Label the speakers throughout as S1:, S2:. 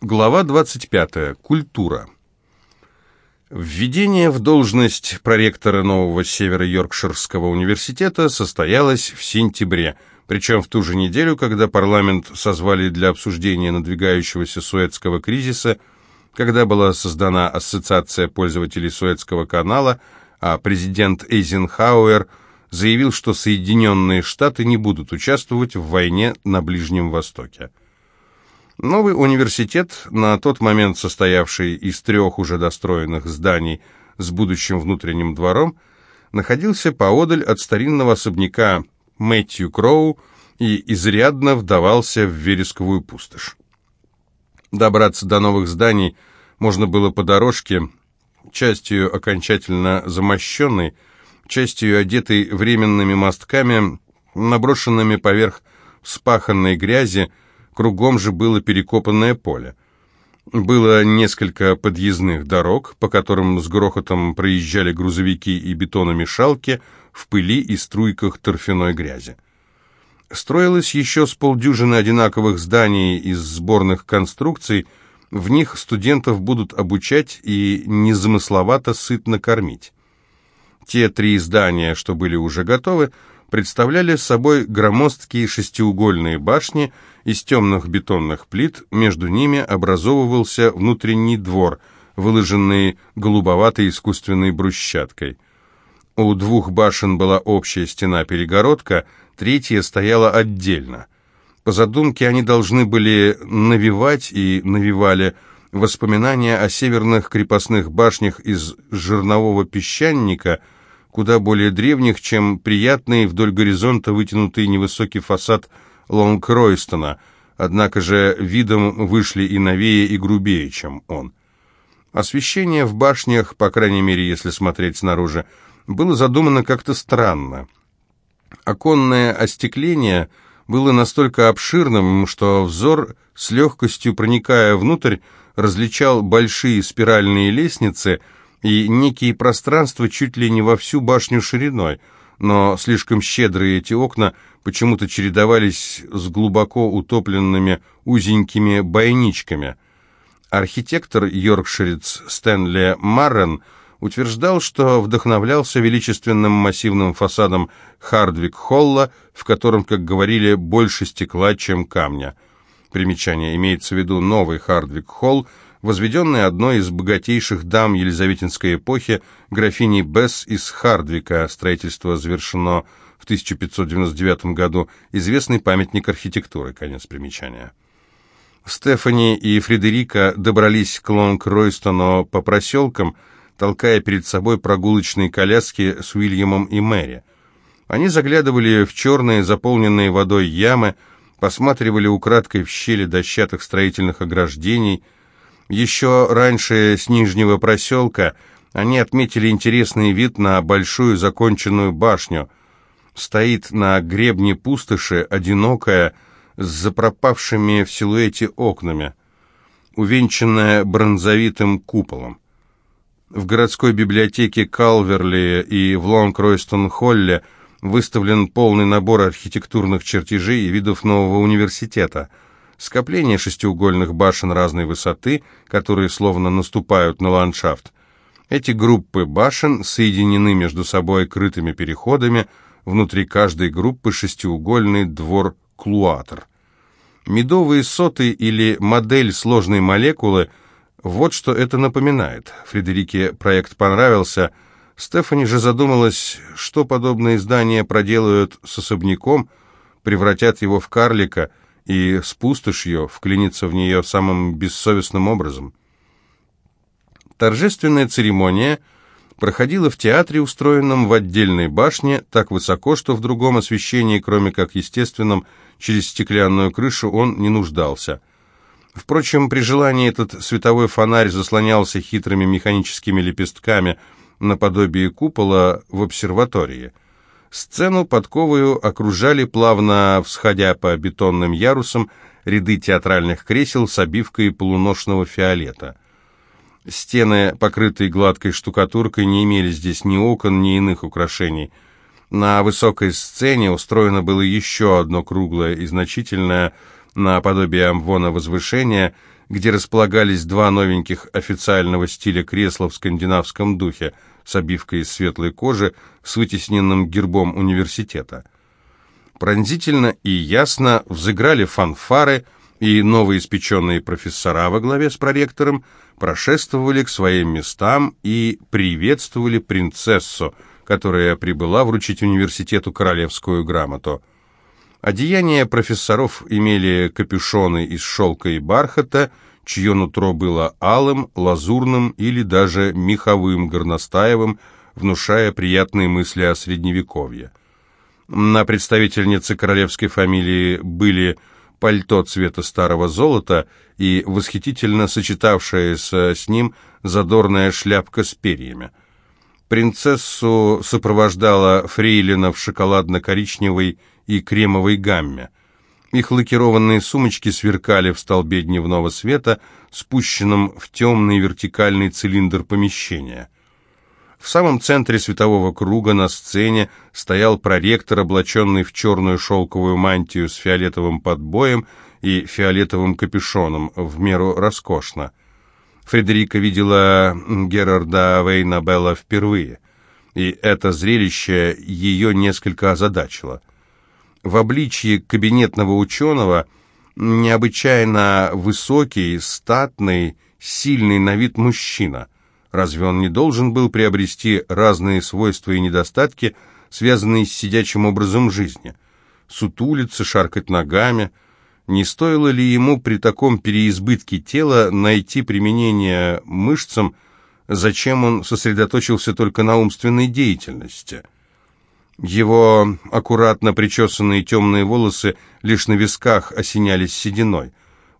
S1: Глава 25. Культура. Введение в должность проректора нового Северо-Йоркширского университета состоялось в сентябре, причем в ту же неделю, когда парламент созвали для обсуждения надвигающегося Суэцкого кризиса, когда была создана Ассоциация пользователей Суэцкого канала, а президент Эйзенхауэр заявил, что Соединенные Штаты не будут участвовать в войне на Ближнем Востоке. Новый университет, на тот момент состоявший из трех уже достроенных зданий с будущим внутренним двором, находился поодаль от старинного особняка Мэтью Кроу и изрядно вдавался в вересковую пустошь. Добраться до новых зданий можно было по дорожке, частью окончательно замощенной, частью одетой временными мостками, наброшенными поверх вспаханной грязи, Кругом же было перекопанное поле. Было несколько подъездных дорог, по которым с грохотом проезжали грузовики и бетономешалки в пыли и струйках торфяной грязи. Строилось еще с полдюжины одинаковых зданий из сборных конструкций, в них студентов будут обучать и незамысловато сытно кормить. Те три здания, что были уже готовы, представляли собой громоздкие шестиугольные башни из темных бетонных плит, между ними образовывался внутренний двор, выложенный голубоватой искусственной брусчаткой. У двух башен была общая стена-перегородка, третья стояла отдельно. По задумке они должны были навевать и навевали воспоминания о северных крепостных башнях из жернового песчаника – куда более древних, чем приятный вдоль горизонта вытянутый невысокий фасад Лонгройстона, однако же видом вышли и новее, и грубее, чем он. Освещение в башнях, по крайней мере, если смотреть снаружи, было задумано как-то странно. Оконное остекление было настолько обширным, что взор, с легкостью проникая внутрь, различал большие спиральные лестницы – и некие пространства чуть ли не во всю башню шириной, но слишком щедрые эти окна почему-то чередовались с глубоко утопленными узенькими бойничками. Архитектор йоркширец Стэнли Маррен утверждал, что вдохновлялся величественным массивным фасадом Хардвик-Холла, в котором, как говорили, больше стекла, чем камня. Примечание имеется в виду новый Хардвик-Холл, возведенный одной из богатейших дам Елизаветинской эпохи, графиней Бесс из Хардвика. Строительство завершено в 1599 году. Известный памятник архитектуры. Конец примечания. Стефани и Фредерика добрались к Лонг-Ройстону по проселкам, толкая перед собой прогулочные коляски с Уильямом и Мэри. Они заглядывали в черные, заполненные водой ямы, посматривали украдкой в щели дощатых строительных ограждений – еще раньше с Нижнего проселка они отметили интересный вид на большую законченную башню. Стоит на гребне пустоши, одинокая, с запропавшими в силуэте окнами, увенчанная бронзовитым куполом. В городской библиотеке Калверли и в Лонг-Ройстон-Холле выставлен полный набор архитектурных чертежей и видов нового университета – скопление шестиугольных башен разной высоты, которые словно наступают на ландшафт. Эти группы башен соединены между собой крытыми переходами, внутри каждой группы шестиугольный двор-клуатор. Медовые соты или модель сложной молекулы – вот что это напоминает. Фредерике проект понравился. Стефани же задумалась, что подобные здания проделают с особняком, превратят его в карлика – и с пустошью вклиниться в нее самым бессовестным образом. Торжественная церемония проходила в театре, устроенном в отдельной башне, так высоко, что в другом освещении, кроме как естественном, через стеклянную крышу он не нуждался. Впрочем, при желании этот световой фонарь заслонялся хитрыми механическими лепестками наподобие купола в обсерватории – Сцену подковою окружали, плавно всходя по бетонным ярусам, ряды театральных кресел с обивкой полуношного фиолета. Стены, покрытые гладкой штукатуркой, не имели здесь ни окон, ни иных украшений. На высокой сцене устроено было еще одно круглое и значительное, наподобие амвона возвышения, где располагались два новеньких официального стиля кресла в скандинавском духе с обивкой из светлой кожи с вытесненным гербом университета. Пронзительно и ясно взыграли фанфары, и новоиспеченные профессора во главе с проректором прошествовали к своим местам и приветствовали принцессу, которая прибыла вручить университету королевскую грамоту. Одеяния профессоров имели капюшоны из шелка и бархата, чье нутро было алым, лазурным или даже меховым горностаевым, внушая приятные мысли о средневековье. На представительнице королевской фамилии были пальто цвета старого золота и восхитительно сочетавшаяся с ним задорная шляпка с перьями. Принцессу сопровождала фрейлина в шоколадно-коричневой и кремовой гамме. Их лакированные сумочки сверкали в столбе дневного света, спущенном в темный вертикальный цилиндр помещения. В самом центре светового круга на сцене стоял проректор, облаченный в черную шелковую мантию с фиолетовым подбоем и фиолетовым капюшоном, в меру роскошно. Фредерика видела Герарда Вейнабелла впервые, и это зрелище ее несколько озадачило в обличье кабинетного ученого, необычайно высокий, статный, сильный на вид мужчина. Разве он не должен был приобрести разные свойства и недостатки, связанные с сидячим образом жизни? Сутулиться, шаркать ногами. Не стоило ли ему при таком переизбытке тела найти применение мышцам, зачем он сосредоточился только на умственной деятельности?» Его аккуратно причесанные темные волосы лишь на висках осенялись сединой.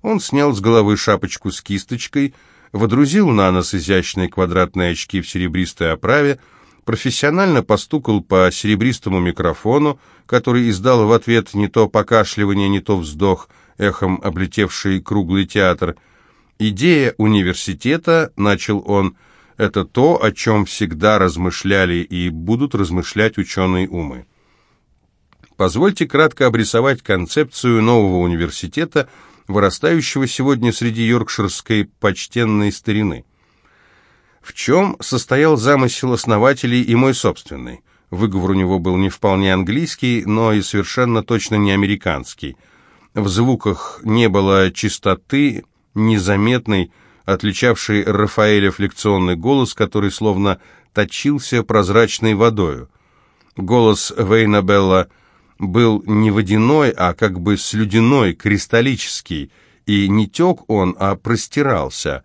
S1: Он снял с головы шапочку с кисточкой, водрузил на нос изящные квадратные очки в серебристой оправе, профессионально постукал по серебристому микрофону, который издал в ответ не то покашливание, не то вздох, эхом облетевший круглый театр. «Идея университета», — начал он, — это то, о чем всегда размышляли и будут размышлять ученые умы. Позвольте кратко обрисовать концепцию нового университета, вырастающего сегодня среди йоркширской почтенной старины. В чем состоял замысел основателей и мой собственный? Выговор у него был не вполне английский, но и совершенно точно не американский. В звуках не было чистоты, незаметной, отличавший Рафаэля флекционный голос, который словно точился прозрачной водою. Голос Вейнабелла был не водяной, а как бы слюдяной, кристаллический, и не тек он, а простирался.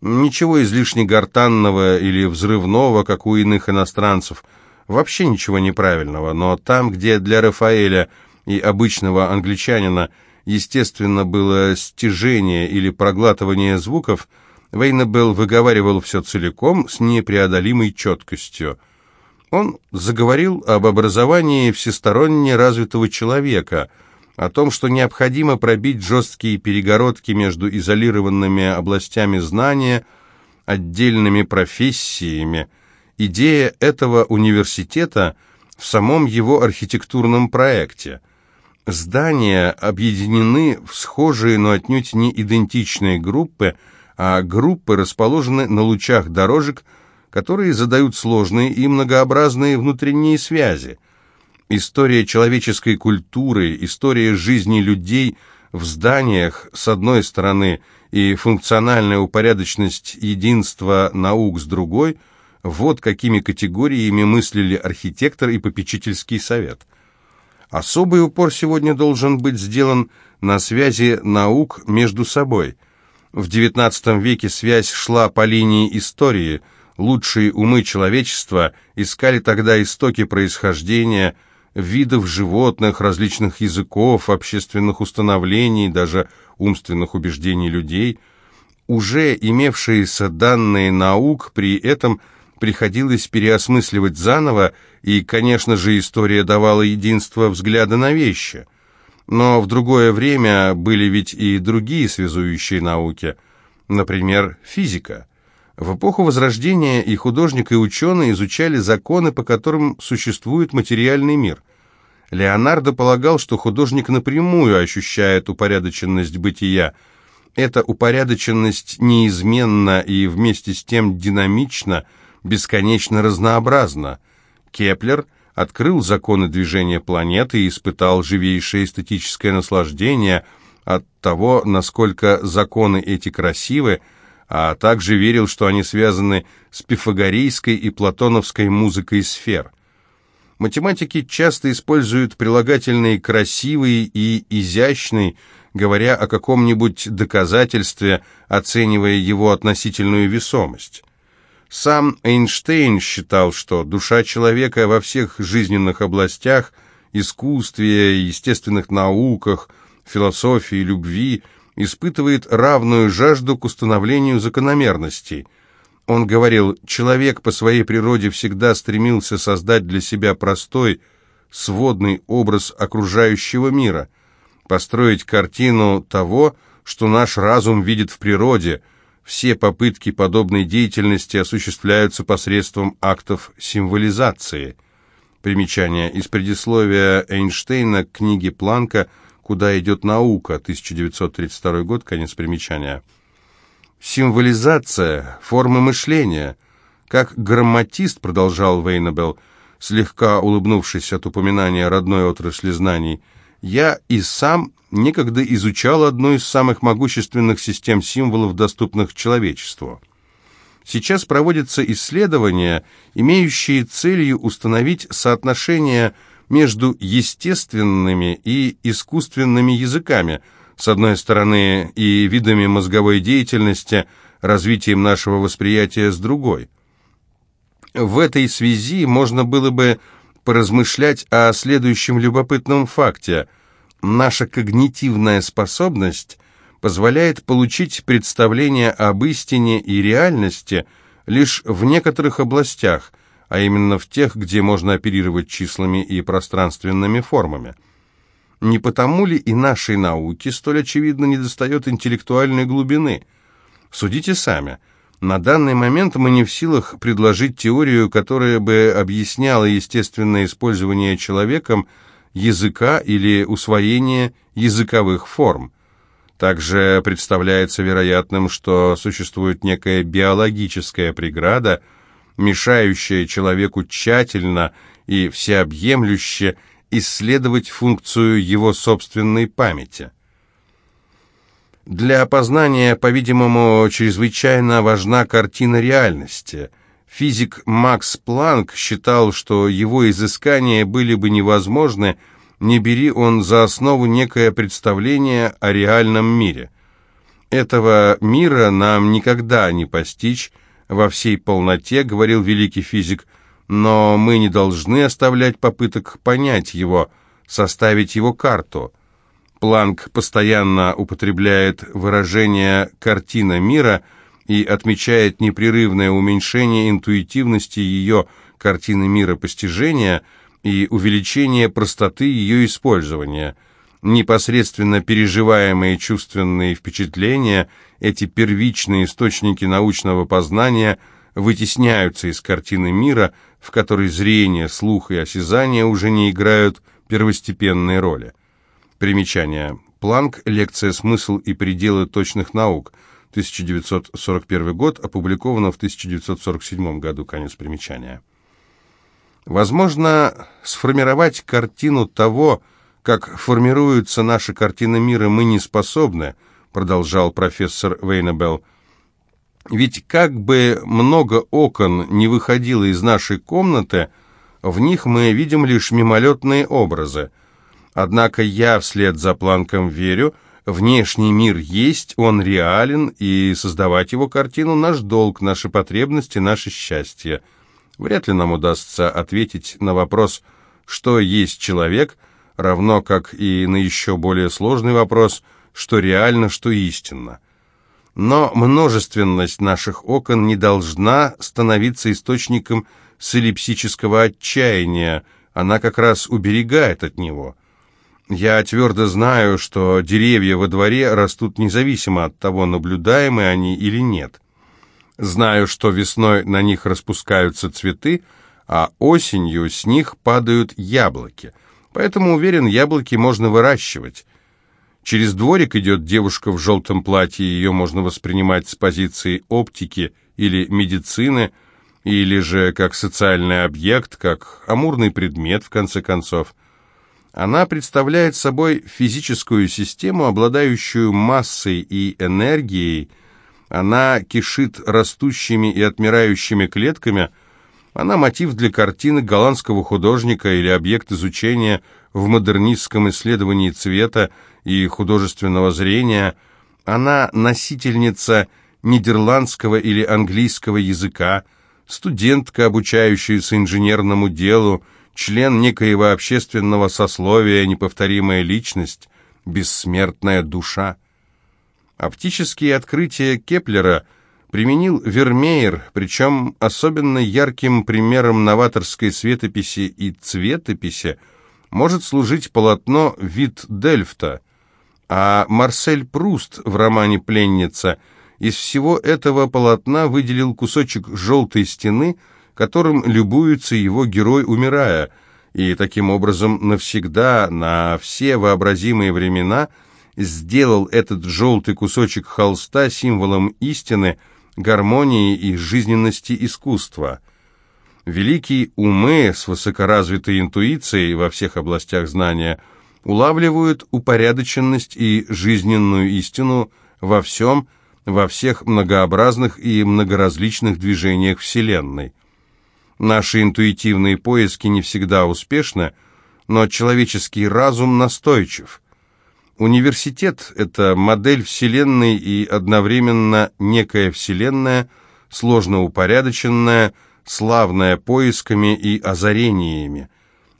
S1: Ничего излишне гортанного или взрывного, как у иных иностранцев, вообще ничего неправильного, но там, где для Рафаэля и обычного англичанина – естественно, было стяжение или проглатывание звуков, Вейнабелл выговаривал все целиком с непреодолимой четкостью. Он заговорил об образовании всесторонне развитого человека, о том, что необходимо пробить жесткие перегородки между изолированными областями знания, отдельными профессиями. Идея этого университета в самом его архитектурном проекте – Здания объединены в схожие, но отнюдь не идентичные группы, а группы расположены на лучах дорожек, которые задают сложные и многообразные внутренние связи. История человеческой культуры, история жизни людей в зданиях, с одной стороны, и функциональная упорядоченность единства наук с другой – вот какими категориями мыслили архитектор и попечительский совет – Особый упор сегодня должен быть сделан на связи наук между собой. В XIX веке связь шла по линии истории. Лучшие умы человечества искали тогда истоки происхождения видов животных, различных языков, общественных установлений, даже умственных убеждений людей. Уже имевшиеся данные наук при этом – приходилось переосмысливать заново, и, конечно же, история давала единство взгляда на вещи. Но в другое время были ведь и другие связующие науки, например, физика. В эпоху Возрождения и художник, и ученый изучали законы, по которым существует материальный мир. Леонардо полагал, что художник напрямую ощущает упорядоченность бытия. Эта упорядоченность неизменна и вместе с тем динамична, бесконечно разнообразна. Кеплер открыл законы движения планет и испытал живейшее эстетическое наслаждение от того, насколько законы эти красивы, а также верил, что они связаны с пифагорейской и платоновской музыкой сфер. Математики часто используют прилагательные «красивый» и «изящный», говоря о каком-нибудь доказательстве, оценивая его относительную весомость. Сам Эйнштейн считал, что душа человека во всех жизненных областях, искусстве, естественных науках, философии, любви, испытывает равную жажду к установлению закономерностей. Он говорил, человек по своей природе всегда стремился создать для себя простой, сводный образ окружающего мира, построить картину того, что наш разум видит в природе – все попытки подобной деятельности осуществляются посредством актов символизации. Примечание из предисловия Эйнштейна к книге Планка «Куда идет наука», 1932 год, конец примечания. Символизация, формы мышления. Как грамматист, продолжал Вейнабелл, слегка улыбнувшись от упоминания родной отрасли знаний, я и сам некогда изучал одну из самых могущественных систем символов, доступных человечеству. Сейчас проводятся исследования, имеющие целью установить соотношение между естественными и искусственными языками, с одной стороны, и видами мозговой деятельности, развитием нашего восприятия с другой. В этой связи можно было бы поразмышлять о следующем любопытном факте. Наша когнитивная способность позволяет получить представление об истине и реальности лишь в некоторых областях, а именно в тех, где можно оперировать числами и пространственными формами. Не потому ли и нашей науке столь очевидно недостает интеллектуальной глубины? Судите сами – на данный момент мы не в силах предложить теорию, которая бы объясняла естественное использование человеком языка или усвоение языковых форм. Также представляется вероятным, что существует некая биологическая преграда, мешающая человеку тщательно и всеобъемлюще исследовать функцию его собственной памяти. Для опознания, по-видимому, чрезвычайно важна картина реальности. Физик Макс Планк считал, что его изыскания были бы невозможны, не бери он за основу некое представление о реальном мире. Этого мира нам никогда не постичь во всей полноте, говорил великий физик, но мы не должны оставлять попыток понять его, составить его карту – Планк постоянно употребляет выражение «картина мира» и отмечает непрерывное уменьшение интуитивности ее картины мира постижения и увеличение простоты ее использования. Непосредственно переживаемые чувственные впечатления, эти первичные источники научного познания вытесняются из картины мира, в которой зрение, слух и осязание уже не играют первостепенной роли. Примечание. Планк. Лекция «Смысл и пределы точных наук». 1941 год. Опубликовано в 1947 году. Конец примечания. Возможно, сформировать картину того, как формируются наши картины мира, мы не способны, продолжал профессор Вейнабелл. Ведь как бы много окон не выходило из нашей комнаты, в них мы видим лишь мимолетные образы – Однако я вслед за Планком верю, внешний мир есть, он реален, и создавать его картину – наш долг, наши потребности, наше счастье. Вряд ли нам удастся ответить на вопрос, что есть человек, равно как и на еще более сложный вопрос, что реально, что истинно. Но множественность наших окон не должна становиться источником солипсического отчаяния, она как раз уберегает от него – я твердо знаю, что деревья во дворе растут независимо от того, наблюдаемы они или нет. Знаю, что весной на них распускаются цветы, а осенью с них падают яблоки. Поэтому, уверен, яблоки можно выращивать. Через дворик идет девушка в желтом платье, ее можно воспринимать с позиции оптики или медицины, или же как социальный объект, как амурный предмет, в конце концов. Она представляет собой физическую систему, обладающую массой и энергией. Она кишит растущими и отмирающими клетками. Она мотив для картины голландского художника или объект изучения в модернистском исследовании цвета и художественного зрения. Она носительница нидерландского или английского языка, студентка, обучающаяся инженерному делу, член некоего общественного сословия, неповторимая личность, бессмертная душа. Оптические открытия Кеплера применил Вермеер, причем особенно ярким примером новаторской светописи и цветописи может служить полотно «Вид Дельфта», а Марсель Пруст в романе «Пленница» из всего этого полотна выделил кусочек желтой стены – которым любуется его герой, умирая, и таким образом навсегда, на все вообразимые времена, сделал этот желтый кусочек холста символом истины, гармонии и жизненности искусства. Великие умы с высокоразвитой интуицией во всех областях знания улавливают упорядоченность и жизненную истину во всем, во всех многообразных и многоразличных движениях Вселенной. Наши интуитивные поиски не всегда успешны, но человеческий разум настойчив. Университет – это модель Вселенной и одновременно некая Вселенная, сложно упорядоченная, славная поисками и озарениями.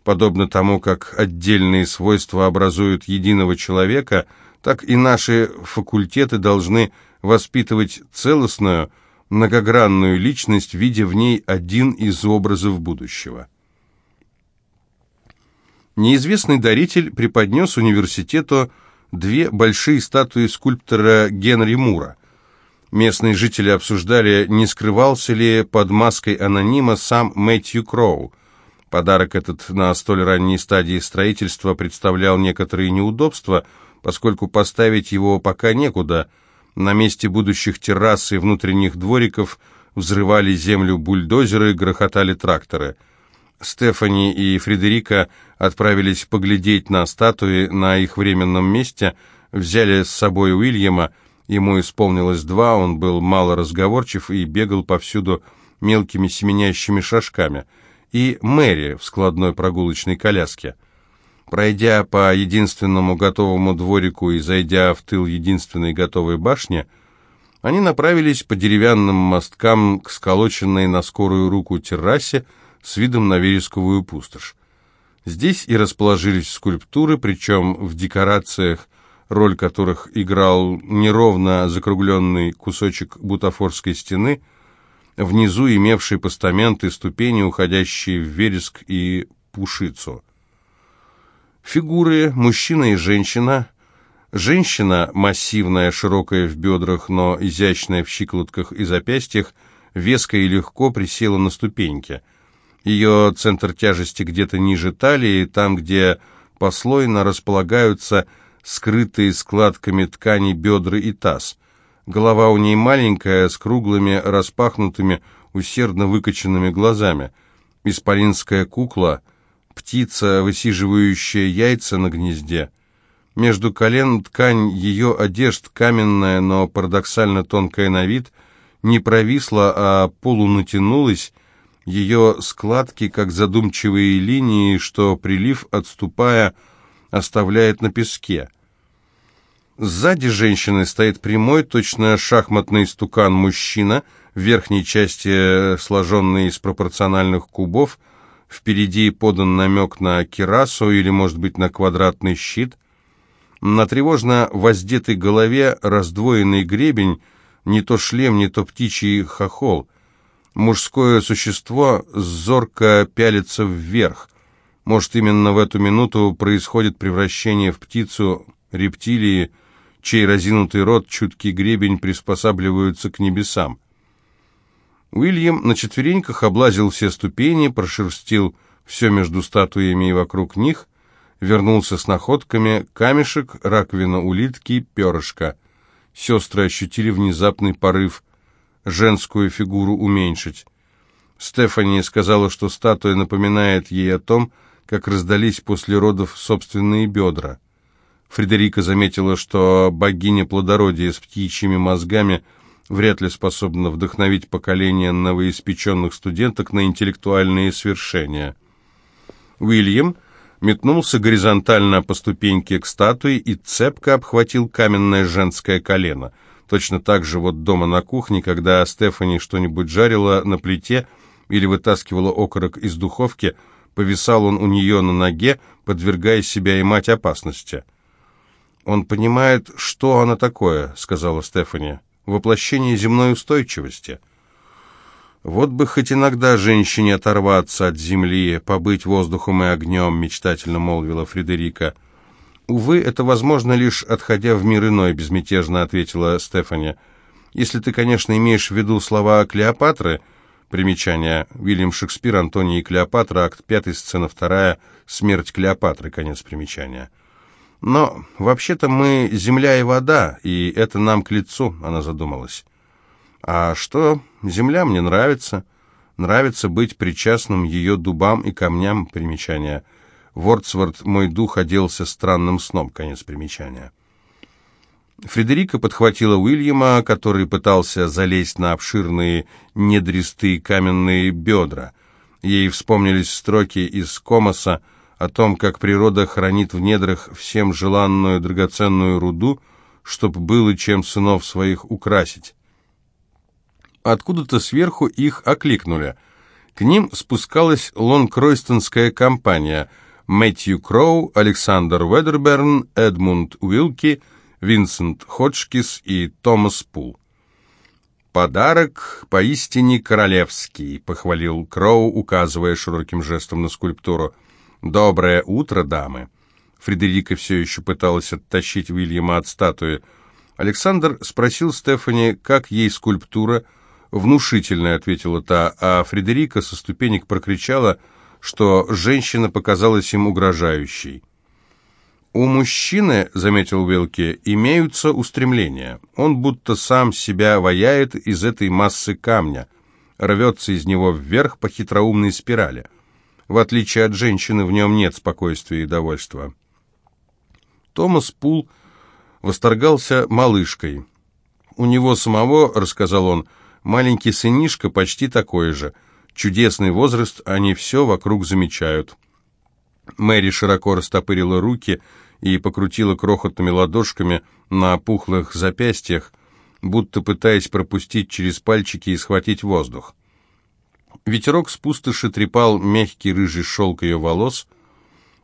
S1: Подобно тому, как отдельные свойства образуют единого человека, так и наши факультеты должны воспитывать целостную – многогранную личность, видя в ней один из образов будущего. Неизвестный даритель преподнес университету две большие статуи скульптора Генри Мура. Местные жители обсуждали, не скрывался ли под маской анонима сам Мэтью Кроу. Подарок этот на столь ранней стадии строительства представлял некоторые неудобства, поскольку поставить его пока некуда – на месте будущих террас и внутренних двориков взрывали землю бульдозеры, грохотали тракторы. Стефани и Фредерика отправились поглядеть на статуи на их временном месте, взяли с собой Уильяма, ему исполнилось два, он был мало разговорчив и бегал повсюду мелкими семенящими шажками, и Мэри в складной прогулочной коляске. Пройдя по единственному готовому дворику и зайдя в тыл единственной готовой башни, они направились по деревянным мосткам к сколоченной на скорую руку террасе с видом на вересковую пустошь. Здесь и расположились скульптуры, причем в декорациях, роль которых играл неровно закругленный кусочек бутафорской стены, внизу имевший постаменты ступени, уходящие в вереск и пушицу. Фигуры мужчина и женщина. Женщина, массивная, широкая в бедрах, но изящная в щиколотках и запястьях, веско и легко присела на ступеньки. Ее центр тяжести где-то ниже талии, там, где послойно располагаются скрытые складками ткани бедра и таз. Голова у ней маленькая, с круглыми, распахнутыми, усердно выкоченными глазами. Исполинская кукла — птица, высиживающая яйца на гнезде. Между колен ткань ее одежд, каменная, но парадоксально тонкая на вид, не провисла, а полунатянулась, ее складки, как задумчивые линии, что прилив, отступая, оставляет на песке. Сзади женщины стоит прямой, точно шахматный стукан мужчина, в верхней части сложенный из пропорциональных кубов, Впереди подан намек на кирасу или, может быть, на квадратный щит. На тревожно воздетой голове раздвоенный гребень, не то шлем, не то птичий хохол. Мужское существо зорко пялится вверх. Может, именно в эту минуту происходит превращение в птицу рептилии, чей разинутый рот, чуткий гребень приспосабливаются к небесам. Уильям на четвереньках облазил все ступени, прошерстил все между статуями и вокруг них. вернулся с находками камешек, раковина улитки, перышко. Сестры ощутили внезапный порыв женскую фигуру уменьшить. Стефани сказала, что статуя напоминает ей о том, как раздались после родов собственные бедра. Фредерика заметила, что богиня плодородия с птичьими мозгами вряд ли способна вдохновить поколение новоиспеченных студенток на интеллектуальные свершения. Уильям метнулся горизонтально по ступеньке к статуе и цепко обхватил каменное женское колено. Точно так же вот дома на кухне, когда Стефани что-нибудь жарила на плите или вытаскивала окорок из духовки, повисал он у нее на ноге, подвергая себя и мать опасности. «Он понимает, что она такое», — сказала Стефани. «Воплощение земной устойчивости». «Вот бы хоть иногда женщине оторваться от земли, побыть воздухом и огнем», — мечтательно молвила Фредерика. «Увы, это возможно лишь отходя в мир иной», — безмятежно ответила Стефани. «Если ты, конечно, имеешь в виду слова Клеопатры...» Примечание. Уильям Шекспир, Антоний и Клеопатра, акт 5, сцена 2, смерть Клеопатры, конец примечания. «Но вообще-то мы земля и вода, и это нам к лицу», — она задумалась. А что, земля мне нравится. Нравится быть причастным ее дубам и камням, примечания. Вордсворт, мой дух оделся странным сном, конец примечания. Фредерика подхватила Уильяма, который пытался залезть на обширные недристые каменные бедра. Ей вспомнились строки из Комоса о том, как природа хранит в недрах всем желанную драгоценную руду, чтоб было чем сынов своих украсить. Откуда-то сверху их окликнули. К ним спускалась лонгкройстонская компания Мэтью Кроу, Александр Ведерберн, Эдмунд Уилки, Винсент Ходжкис и Томас Пул. «Подарок поистине королевский», — похвалил Кроу, указывая широким жестом на скульптуру. «Доброе утро, дамы!» Фредерика все еще пыталась оттащить Уильяма от статуи. Александр спросил Стефани, как ей скульптура — «Внушительно», — ответила та, а Фредерика со ступенек прокричала, что женщина показалась им угрожающей. «У мужчины, — заметил Уилки, — имеются устремления. Он будто сам себя ваяет из этой массы камня, рвется из него вверх по хитроумной спирали. В отличие от женщины, в нем нет спокойствия и довольства». Томас Пул восторгался малышкой. «У него самого, — рассказал он, — Маленький сынишка почти такой же. Чудесный возраст, они все вокруг замечают. Мэри широко растопырила руки и покрутила крохотными ладошками на пухлых запястьях, будто пытаясь пропустить через пальчики и схватить воздух. Ветерок с пустоши трепал мягкий рыжий шелк ее волос.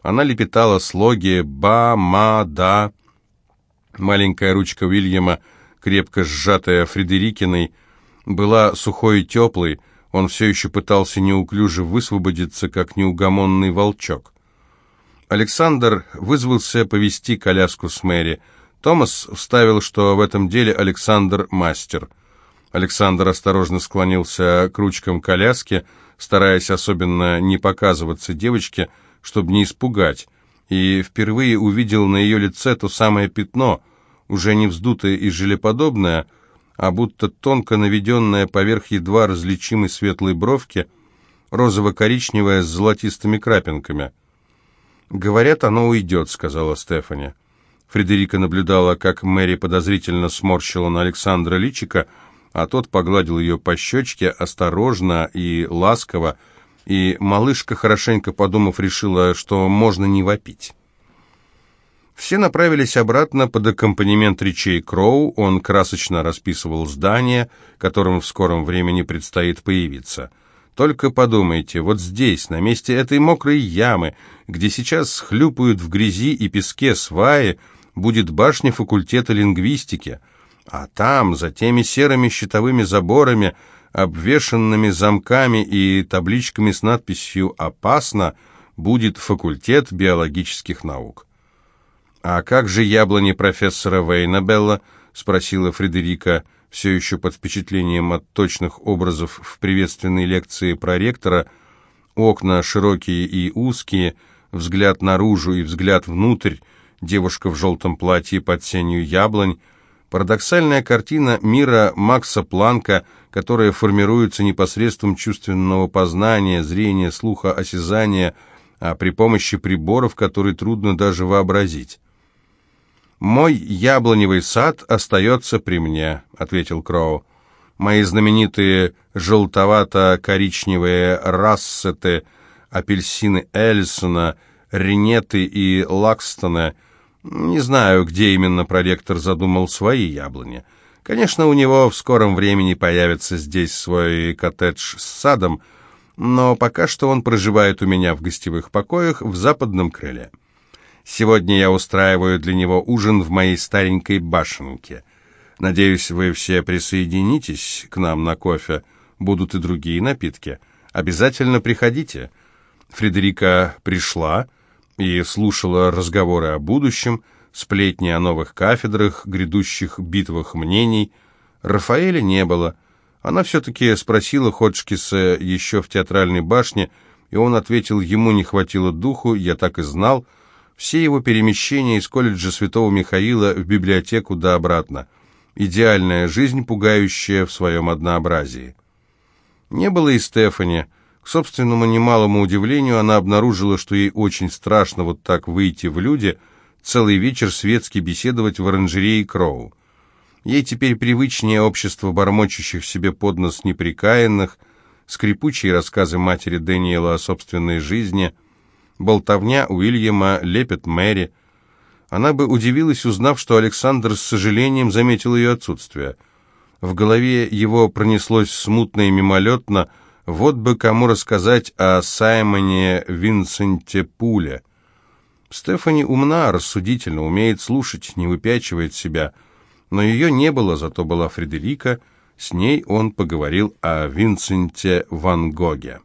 S1: Она лепетала слоги «ба-ма-да». Маленькая ручка Уильяма, крепко сжатая Фредерикиной, была сухой и теплой, он все еще пытался неуклюже высвободиться, как неугомонный волчок. Александр вызвался повести коляску с Мэри. Томас вставил, что в этом деле Александр мастер. Александр осторожно склонился к ручкам коляски, стараясь особенно не показываться девочке, чтобы не испугать, и впервые увидел на ее лице то самое пятно, уже не вздутое и желеподобное, а будто тонко наведенная поверх едва различимой светлой бровки, розово-коричневая с золотистыми крапинками. «Говорят, оно уйдет», — сказала Стефани. Фредерика наблюдала, как Мэри подозрительно сморщила на Александра личика, а тот погладил ее по щечке осторожно и ласково, и малышка, хорошенько подумав, решила, что можно не вопить. Все направились обратно под аккомпанемент речей Кроу, он красочно расписывал здание, которым в скором времени предстоит появиться. Только подумайте, вот здесь, на месте этой мокрой ямы, где сейчас хлюпают в грязи и песке сваи, будет башня факультета лингвистики, а там, за теми серыми щитовыми заборами, обвешанными замками и табличками с надписью «Опасно», будет факультет биологических наук. «А как же яблони профессора Вейнабелла?» — спросила Фредерика, все еще под впечатлением от точных образов в приветственной лекции проректора. Окна широкие и узкие, взгляд наружу и взгляд внутрь, девушка в желтом платье под сенью яблонь, парадоксальная картина мира Макса Планка, которая формируется непосредством чувственного познания, зрения, слуха, осязания, а при помощи приборов, которые трудно даже вообразить. «Мой яблоневый сад остается при мне», — ответил Кроу. «Мои знаменитые желтовато-коричневые рассеты, апельсины Эльсона, Ренеты и Лакстона. Не знаю, где именно проректор задумал свои яблони. Конечно, у него в скором времени появится здесь свой коттедж с садом, но пока что он проживает у меня в гостевых покоях в западном крыле». Сегодня я устраиваю для него ужин в моей старенькой башенке. Надеюсь, вы все присоединитесь к нам на кофе. Будут и другие напитки. Обязательно приходите». Фредерика пришла и слушала разговоры о будущем, сплетни о новых кафедрах, грядущих битвах мнений. Рафаэля не было. Она все-таки спросила Ходжкиса еще в театральной башне, и он ответил, ему не хватило духу, я так и знал, — все его перемещения из колледжа Святого Михаила в библиотеку да обратно. Идеальная жизнь, пугающая в своем однообразии. Не было и Стефани. К собственному немалому удивлению она обнаружила, что ей очень страшно вот так выйти в люди, целый вечер светски беседовать в оранжерее Кроу. Ей теперь привычнее общество бормочущих себе под нос неприкаянных, скрипучие рассказы матери Дэниела о собственной жизни – болтовня Уильяма, лепет Мэри. Она бы удивилась, узнав, что Александр с сожалением заметил ее отсутствие. В голове его пронеслось смутно и мимолетно, вот бы кому рассказать о Саймоне Винсенте Пуле. Стефани умна, рассудительно, умеет слушать, не выпячивает себя. Но ее не было, зато была Фредерика. С ней он поговорил о Винсенте Ван Гоге.